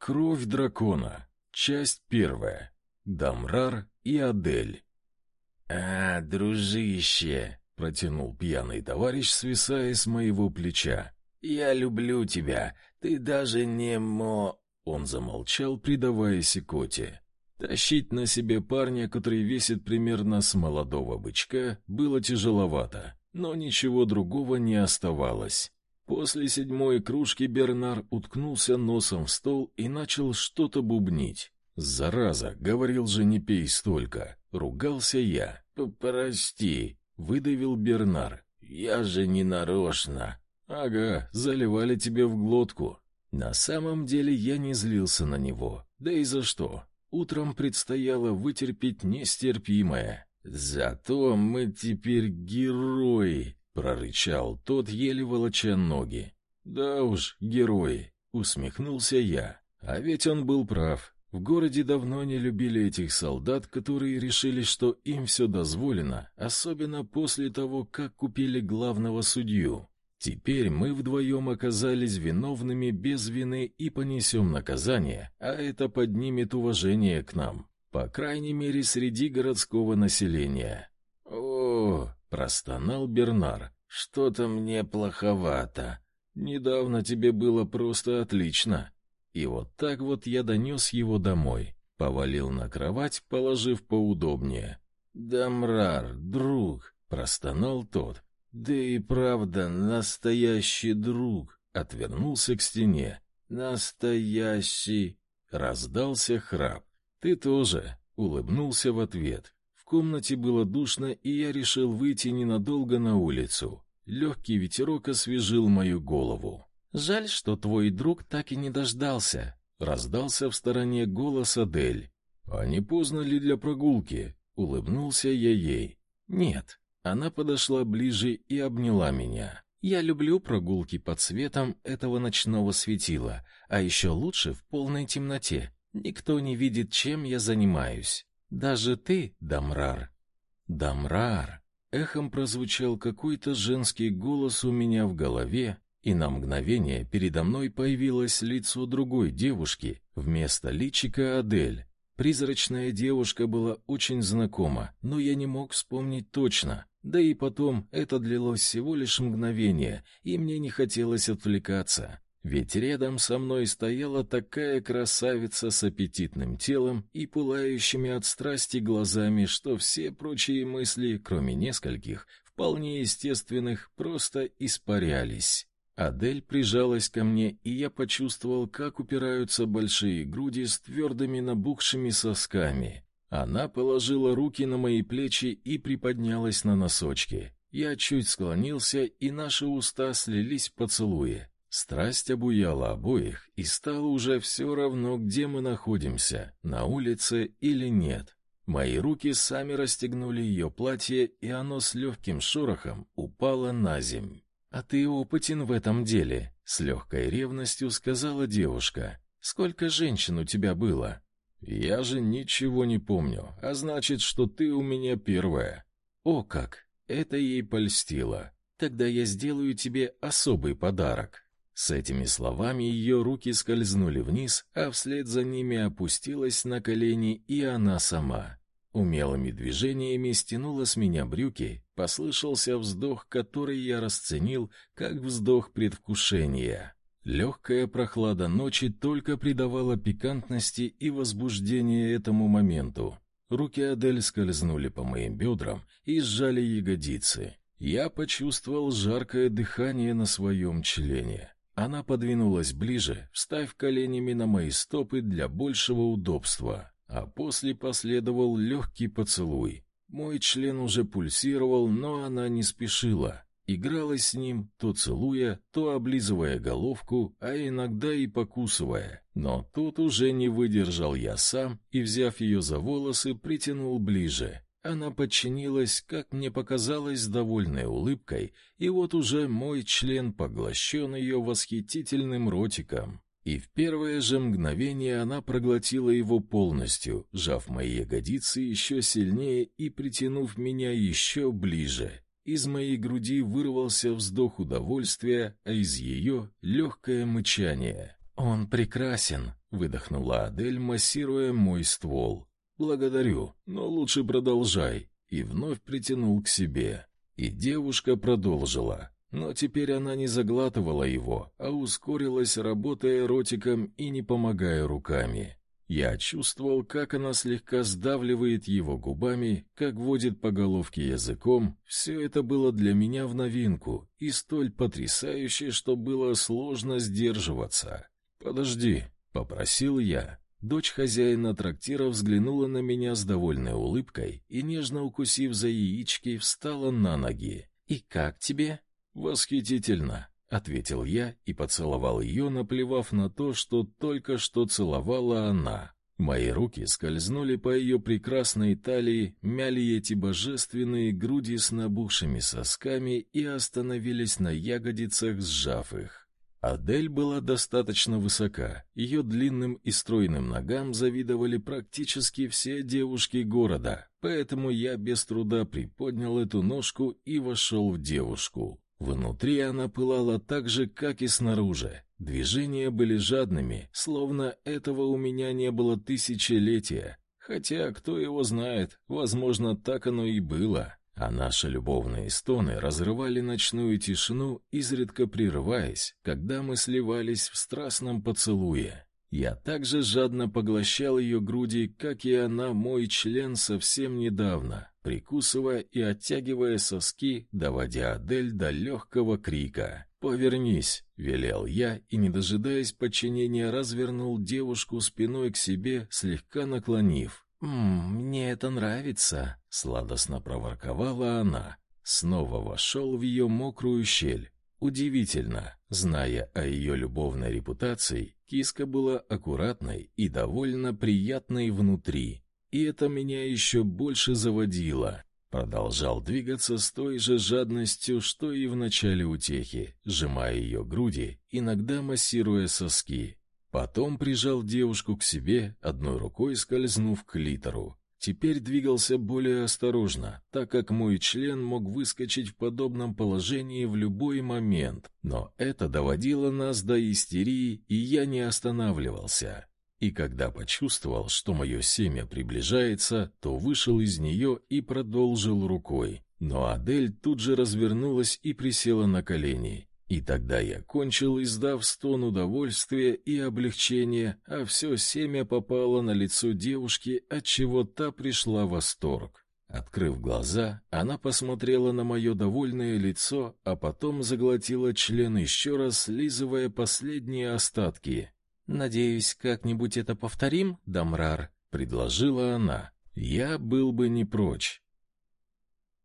Кровь дракона. Часть первая. Дамрар и Адель. «А, дружище!» — протянул пьяный товарищ, свисая с моего плеча. «Я люблю тебя. Ты даже не мо...» Он замолчал, предаваясь икоте. Тащить на себе парня, который весит примерно с молодого бычка, было тяжеловато, но ничего другого не оставалось. После седьмой кружки Бернар уткнулся носом в стол и начал что-то бубнить. «Зараза!» — говорил же, не пей столько. Ругался я. «Прости!» — выдавил Бернар. «Я же не нарочно!» «Ага, заливали тебе в глотку». На самом деле я не злился на него. Да и за что? Утром предстояло вытерпеть нестерпимое. «Зато мы теперь герои!» — прорычал тот, еле волоча ноги. «Да уж, герои!» — усмехнулся я. А ведь он был прав. В городе давно не любили этих солдат, которые решили, что им все дозволено, особенно после того, как купили главного судью. Теперь мы вдвоем оказались виновными без вины и понесем наказание, а это поднимет уважение к нам, по крайней мере, среди городского населения. О, простонал Бернар. Что-то мне плоховато. Недавно тебе было просто отлично. И вот так вот я донес его домой, повалил на кровать, положив поудобнее. Дамрар, друг, простонал тот. Да и правда, настоящий друг, отвернулся к стене. Настоящий, раздался храп. Ты тоже, улыбнулся в ответ. Комнате было душно, и я решил выйти ненадолго на улицу. Легкий ветерок освежил мою голову. Жаль, что твой друг так и не дождался, раздался в стороне голос Адель. А не поздно ли для прогулки? улыбнулся я ей. Нет, она подошла ближе и обняла меня. Я люблю прогулки под светом этого ночного светила, а еще лучше в полной темноте. Никто не видит, чем я занимаюсь. Даже ты, Дамрар. Дамрар. Эхом прозвучал какой-то женский голос у меня в голове, и на мгновение передо мной появилось лицо другой девушки вместо личика Адель. Призрачная девушка была очень знакома, но я не мог вспомнить точно. Да и потом, это длилось всего лишь мгновение, и мне не хотелось отвлекаться. Ведь рядом со мной стояла такая красавица с аппетитным телом и пылающими от страсти глазами, что все прочие мысли, кроме нескольких, вполне естественных, просто испарялись. Адель прижалась ко мне, и я почувствовал, как упираются большие груди с твердыми набухшими сосками. Она положила руки на мои плечи и приподнялась на носочки. Я чуть склонился, и наши уста слились в поцелуе. Страсть обуяла обоих, и стало уже все равно, где мы находимся, на улице или нет. Мои руки сами расстегнули ее платье, и оно с легким шорохом упало на земь. «А ты опытен в этом деле», — с легкой ревностью сказала девушка. «Сколько женщин у тебя было?» Я же ничего не помню, а значит, что ты у меня первая. О как, это ей польстило. Тогда я сделаю тебе особый подарок. С этими словами ее руки скользнули вниз, а вслед за ними опустилась на колени и она сама. Умелыми движениями стянула с меня брюки, послышался вздох, который я расценил как вздох предвкушения. Легкая прохлада ночи только придавала пикантности и возбуждения этому моменту. Руки Адель скользнули по моим бедрам и сжали ягодицы. Я почувствовал жаркое дыхание на своем члене. Она подвинулась ближе, встав коленями на мои стопы для большего удобства, а после последовал легкий поцелуй. Мой член уже пульсировал, но она не спешила играла с ним, то целуя, то облизывая головку, а иногда и покусывая. Но тут уже не выдержал я сам и, взяв ее за волосы, притянул ближе. Она подчинилась, как мне показалось, довольной улыбкой, и вот уже мой член поглощен ее восхитительным ротиком. И в первое же мгновение она проглотила его полностью, сжав мои ягодицы еще сильнее и притянув меня еще ближе. Из моей груди вырвался вздох удовольствия, а из ее — легкое мычание. Он прекрасен, выдохнула Адель, массируя мой ствол. Благодарю, но лучше продолжай, и вновь притянул к себе. И девушка продолжила. Но теперь она не заглатывала его, а ускорилась, работая ротиком и не помогая руками. Я чувствовал, как она слегка сдавливает его губами, как водит по головке языком. Все это было для меня в новинку и столь потрясающе, что было сложно сдерживаться. «Подожди», — попросил я. Дочь хозяина трактира взглянула на меня с довольной улыбкой и, нежно укусив за яички, встала на ноги. «И как тебе?» «Восхитительно», — ответил я и поцеловал ее, наплевав на то, что только что целовала она. Мои руки скользнули по ее прекрасной талии, мяли эти божественные груди с набухшими сосками и остановились на ягодицах, сжав их. Адель была достаточно высока, ее длинным и стройным ногам завидовали практически все девушки города, поэтому я без труда приподнял эту ножку и вошел в девушку. Внутри она пылала так же, как и снаружи. Движения были жадными, словно этого у меня не было тысячелетия. Хотя, кто его знает, возможно, так оно и было. А наши любовные стоны разрывали ночную тишину, изредка прерываясь, когда мы сливались в страстном поцелуе. Я также жадно поглощал ее груди, как и она мой член совсем недавно, прикусывая и оттягивая соски, доводя Адель до легкого крика. «Повернись!» — велел я, и, не дожидаясь подчинения, развернул девушку спиной к себе, слегка наклонив. «Ммм, мне это нравится!» — сладостно проворковала она. Снова вошел в ее мокрую щель. Удивительно, зная о ее любовной репутации, киска была аккуратной и довольно приятной внутри. И это меня еще больше заводило. Продолжал двигаться с той же жадностью, что и в начале утехи, сжимая ее груди, иногда массируя соски. Потом прижал девушку к себе, одной рукой скользнув к литеру. Теперь двигался более осторожно, так как мой член мог выскочить в подобном положении в любой момент, но это доводило нас до истерии, и я не останавливался. И когда почувствовал, что мое семя приближается, то вышел из нее и продолжил рукой. Но Адель тут же развернулась и присела на колени. И тогда я кончил, издав стон удовольствия и облегчения, а все семя попало на лицо девушки, от чего та пришла в восторг. Открыв глаза, она посмотрела на мое довольное лицо, а потом заглотила член еще раз, слизывая последние остатки. «Надеюсь, как-нибудь это повторим, Дамрар?» — предложила она. Я был бы не прочь.